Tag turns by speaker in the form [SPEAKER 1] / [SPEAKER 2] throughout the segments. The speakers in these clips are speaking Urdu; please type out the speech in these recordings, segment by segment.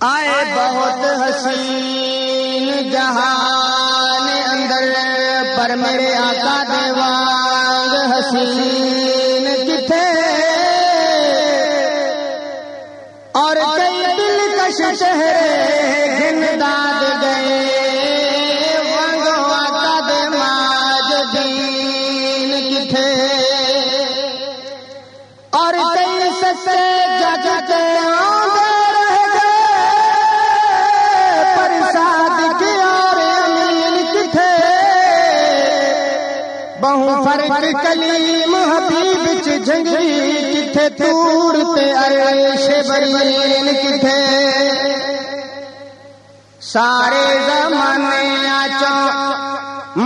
[SPEAKER 1] آئے بہت حسین جہان اندر پر میرے آقا دیوان حسین بہو فرق کلیم حبیب چ جنگری کتھے توڑ تے عرش برین کتھے؟ سارے زمانے آچو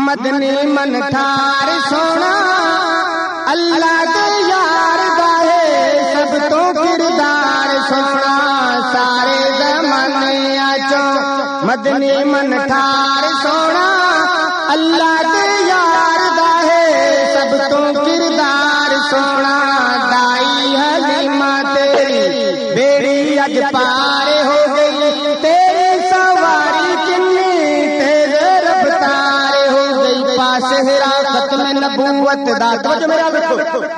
[SPEAKER 1] مدنی من ٹھار سونا، اللہ کے یار گاہے سب تو کردار سونا۔ سارے زمانے آچو مدنی من ٹھار سونا، اللہ کے تو کردار سونا دائی حلیمہ تیری بیڑی اج پار ہو گئی تیری سواری کنی تیز رفتار ہو گئی پاس حراست میں نبوت دا توجہ میرا رکھو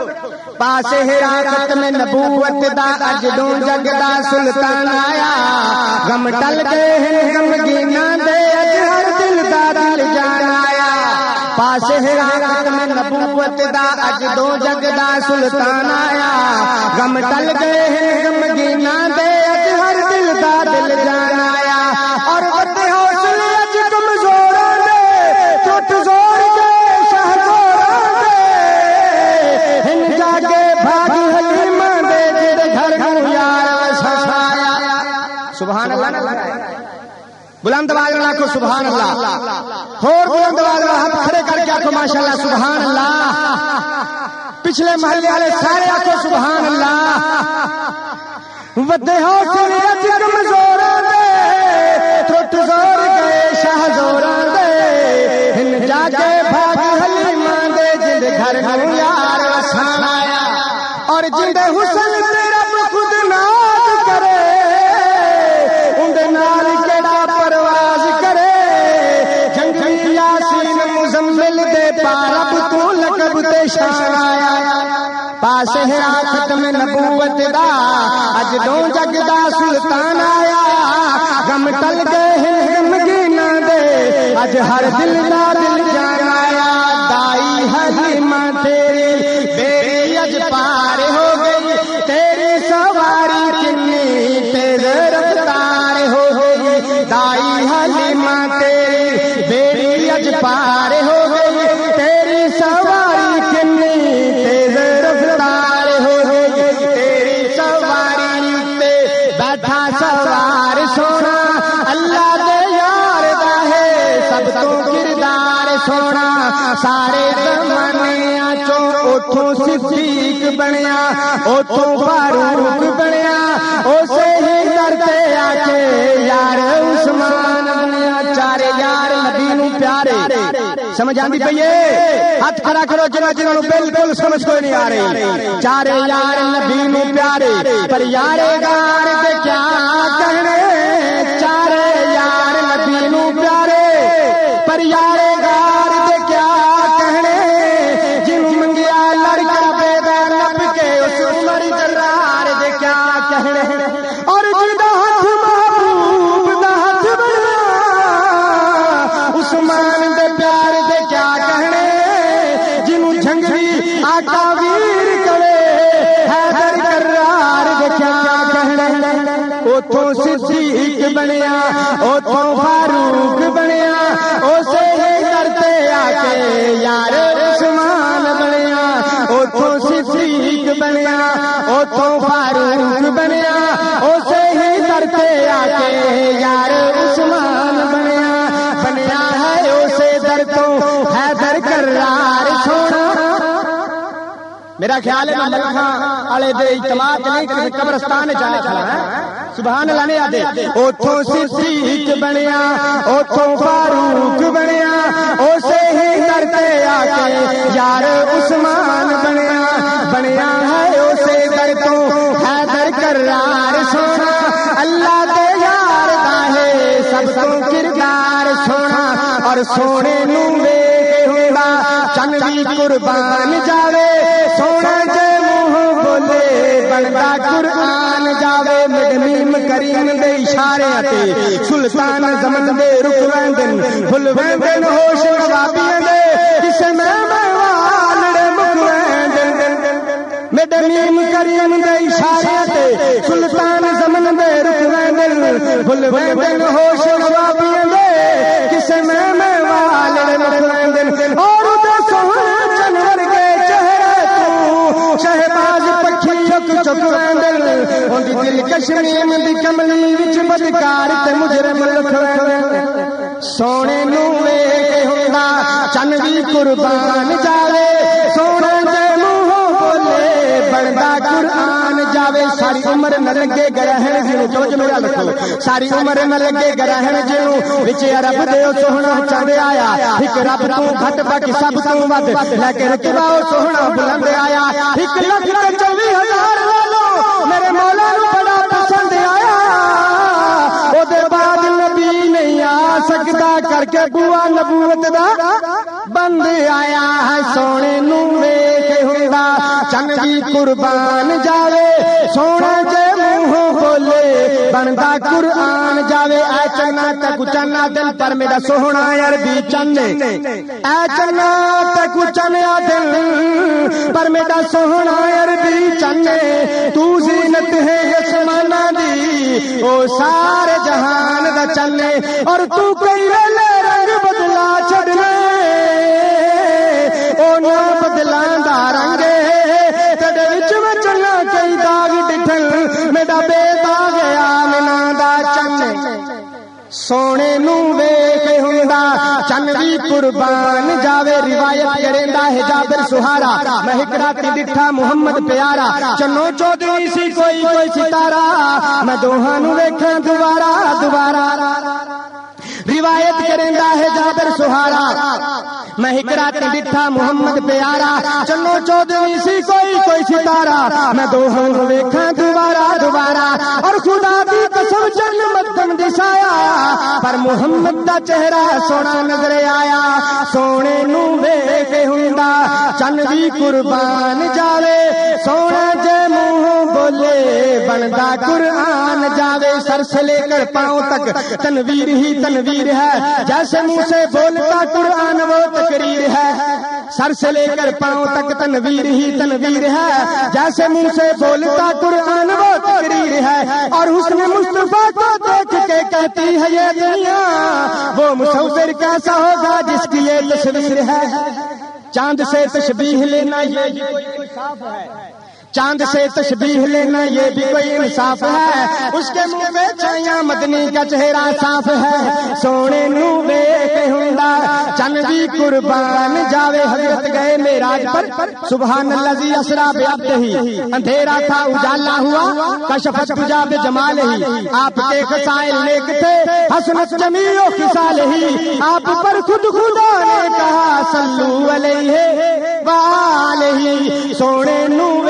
[SPEAKER 1] پاس حراست میں نبوت دا اج دو جگ دا سلطان آیا غم ٹل گئے ہیں غم گینا پاس حراست میں نبوت دا اج دو جگ دا سلطان آیا۔ غم ٹل گئے ہیں، غم گینا دے اج ہر دل دا دل جان آیا۔ اور بڑے حوصلے اج کمزوراں دے ٹوٹ زور کے شاہ زوراں دے۔ ہن جا کے بھاگ حلیمہ دے جڑے گھر گھر یار سسایا۔ سبحان اللہ بلند آواز میں آخو سبحان اللہ۔ اور بلند آواز میں ہاتھ کھڑے کر کے آخو ماشاء اللہ سبحان اللہ۔ پچھلے محلے والے سارے آخو سبحان اللہ۔ ودے حوصلے اج کمزور دے ٹوٹ زور گئے، شاہ زور دے۔ ہن جا کے بھاگ حلیمہ دے جند گھر گھر یار وسان آیا اور جند حسن تے پاس ہے ختم نبوت دا اج دو جگ دا سلطان آیا غم ٹل گئے ہیں غم گینا دے اج ہر دل دا دل جان آیا دائی حلیمہ سارے زمانے چو اوتھوں صدیق بنیا اوتھوں فاروق بنیا اسے ہی در تے آ کے یار عثمان بنیا چارے یار نبی نو پیارے سمجھ آندی پئی ہے ہاتھ کھڑا کرو جنہ جنہاں نو بالکل سمجھ کوئی نہیں آ رہی چارے یار نبی نو پیارے پر یارے گار اوتھوں فاروق بنیا، اسے ہی کرتے آ کے یار عثمان بنیا۔ بنیا ہے اسے در تو حیدر کرار چھوڑا میرا خیال ہے میں لکھاں والے دے اجتماع چ نہیں، کسی قبرستان وچ آیا کھڑا ہے۔ سبحان اللہ نے آدے اوتھوں صدیق بنیا، اوتھوں فاروق بنیا۔ اسے ہی کرتے آ کے یار عثمان بنیا۔ بنیا ہے تو حیدر کرار سونا، اللہ دے یار دا ہے، سب تو کردار سونا۔ اور سونے نو ویکھ ہوندا چن قربان جاوے۔ سونا جے منہ بولے، بندا قرآن جاوے۔ مدمیم کریم دے اشارے تے، سلطان زمن دے دن دن ہوش بھل ویندن ہوش نوابیاں دے کسے میں میں والڑے مک ویندن اور دے سونے جنور کے چہرے تو شہباز پکھی چک چک ویندن اون دی دل کشمیم دی کملی وچ بدکار تے مجرم لکھ ویندن سونے نو ویکھ ہوندا چن قربان جاوے۔ سونے دے منہ بولے بندا قرآن جاوے ساری عمر نہ لگے گرہن جنوں توجہ میرا لکھو ساری عمر نہ لگے گرہن جنوں وچ رب دے سوہنا چند آیا ایک رب تو گھٹ باقی سب تو ود لیکن رتبہ او سوہنا بلند آیا ایک لکھ تے چوی ہزار والو میرے مولا نو بڑا پسند آیا او دے بعد نبی نہیں آ سکتا کر کے بوا نبوت دا بند آیا ہے سونے نو ویکھ ہوندا چن بھی قربان جاوے سونا جے منہ بولے بندا قرآن جاوے اے چنا تک چنا دل پر میرا سوہنا یار بھی چنے اے چنا تک چنیا دل پر میرا سوہنا یار بھی چنے تو زینت ہے یسمانا دی او سارے جہان دا چنے اور تو کوئی سونے نو ویکھ ہوندا چن وی قربان جاوے روایت کریندا ہے جابر سہارا میں ایک ڈٹھا محمد پیارا چنو چودھری سی کوئی کوئی ستارہ میں دوہاں نو ویکھاں دوبارہ دوبارہ روایت کریندا ہے جابر سہارا میں ایک رات ڈٹھا محمد پیارا چنو چودھری سی کوئی کوئی ستارہ میں دوہاں نو ویکھاں دوبارہ دوبارہ اور خدا دی قسم جن مدم دسایا پر محمد دا چہرہ سونا نظر آیا۔ سونے نو ویکھ ہوندا، چن وی قربان جاوے۔ سونا جے منہ بولے، بندا قرآن جاوے۔ سر سے لے کر پاؤں تک تنویر ہی تنویر ہے۔ جیسے منہ سے بولتا، قرآن وہ تقریر ہے۔ سر سے لے کر پاؤں تک تنویر ہی تنویر ہے۔ جیسے منہ سے بولتا قرآن وہ تقریر ہے۔ اور حسن مصطفیٰ کو دیکھ کے کہتی ہے یہ دنیا۔ وہ مصور کیسا ہوگا جس کی یہ تصویر ہے۔ چاند سے تشبیح لینا یہ صاف ہے۔ چاند سے تشبیہ لینا یہ بھی کوئی انصاف ہے۔ اس کے منہ میں چھائیاں، مدنی کا چہرہ صاف ہے۔ سونے نو ویکھ ہوندا چن بھی قربان جاوے حضرت گئے معراج پر۔ سبحان الذی اسرا بعبدہ اندھیرا تھا، اجالا ہوا۔ کشفت تجا بجمال ہی۔ آپ کے خصائل نیک تھے۔ حسنت جمیع و خصال ہی۔ آپ پر خود خدا نے کہا، صلو علیہ والہ سونے نو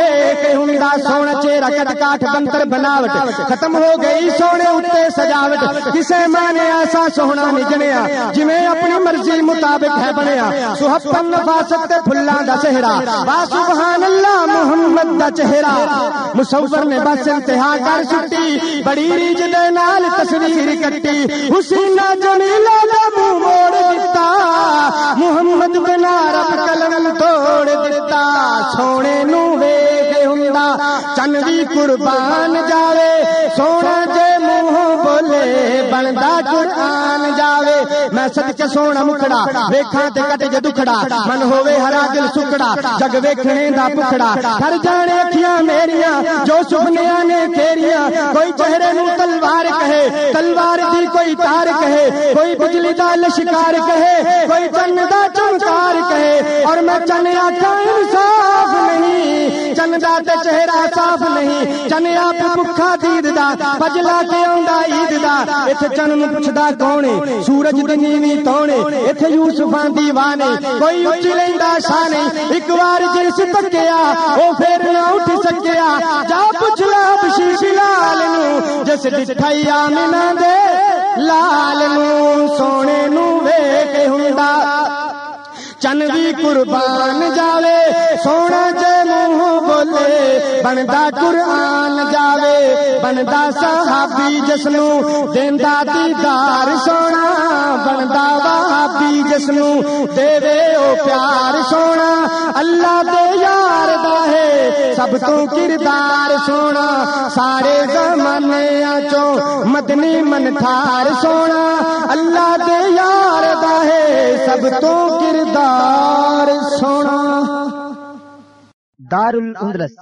[SPEAKER 1] سونا چہرہ کٹ کاٹ بنتر بناوٹ ختم ہو گئی سونے اتے سجاوٹ کسے میں نے ایسا سونا نہیں جنیا جویں اپنی مرضی مطابق ہے بنیا سہپن نفاست تے پھلاں دا چہرہ وا سبحان اللہ محمد دا چہرہ مصور نے بس انتہا کر چھٹی بڑی ریج دے نال تصویر کٹی حسینہ جمیلہ قربان جاوے سونا جے منہ بولے بندا قرآن جاوے میں صدقے سونا مکڑا ویکھاں تے کٹ جے دکھڑا من ہووے ہرا دل سکڑا جگ ویکھنے دا پکڑا کر جانے اکھیاں میریاں جو سپنیاں نے تیریاں کوئی چہرے نو تلوار کہے تلوار دی کوئی تار کہے کوئی بجلی دا لشکار کہے کوئی چن دا چمکار کہے اور میں چن آکھاں انصاف نہیں دا تے چہرہ صاف نہیں چن آپ بکھا دید دا پجلا کے آوندا عید دا ایتھے چن نو پوچھدا کون ہے سورج دی نیوی تونے ایتھے یوسفاں دیوانے کوئی اچ لیندا شان ایک وار جس تکیا او پھر نہ اٹھ سکیا جا پوچھ لا بشی بلال نو جس ڈٹھائی آمنہ دے لال نو سونے نو ویک ہوندا چن بھی قربان جاوے سونا بولے بندا قرآن جاوے، بندا صحابی جسنو، دیندا دیدار سونا، بندا وہابی جسنو دے او پیار سونا، اللہ دے یار دا ہے، سب تو کردار سونا، سارے زمانے چو مدنی من تھار سونا، اللہ دے یار دا ہے، سب تو کردار سونا۔
[SPEAKER 2] دار الاندلس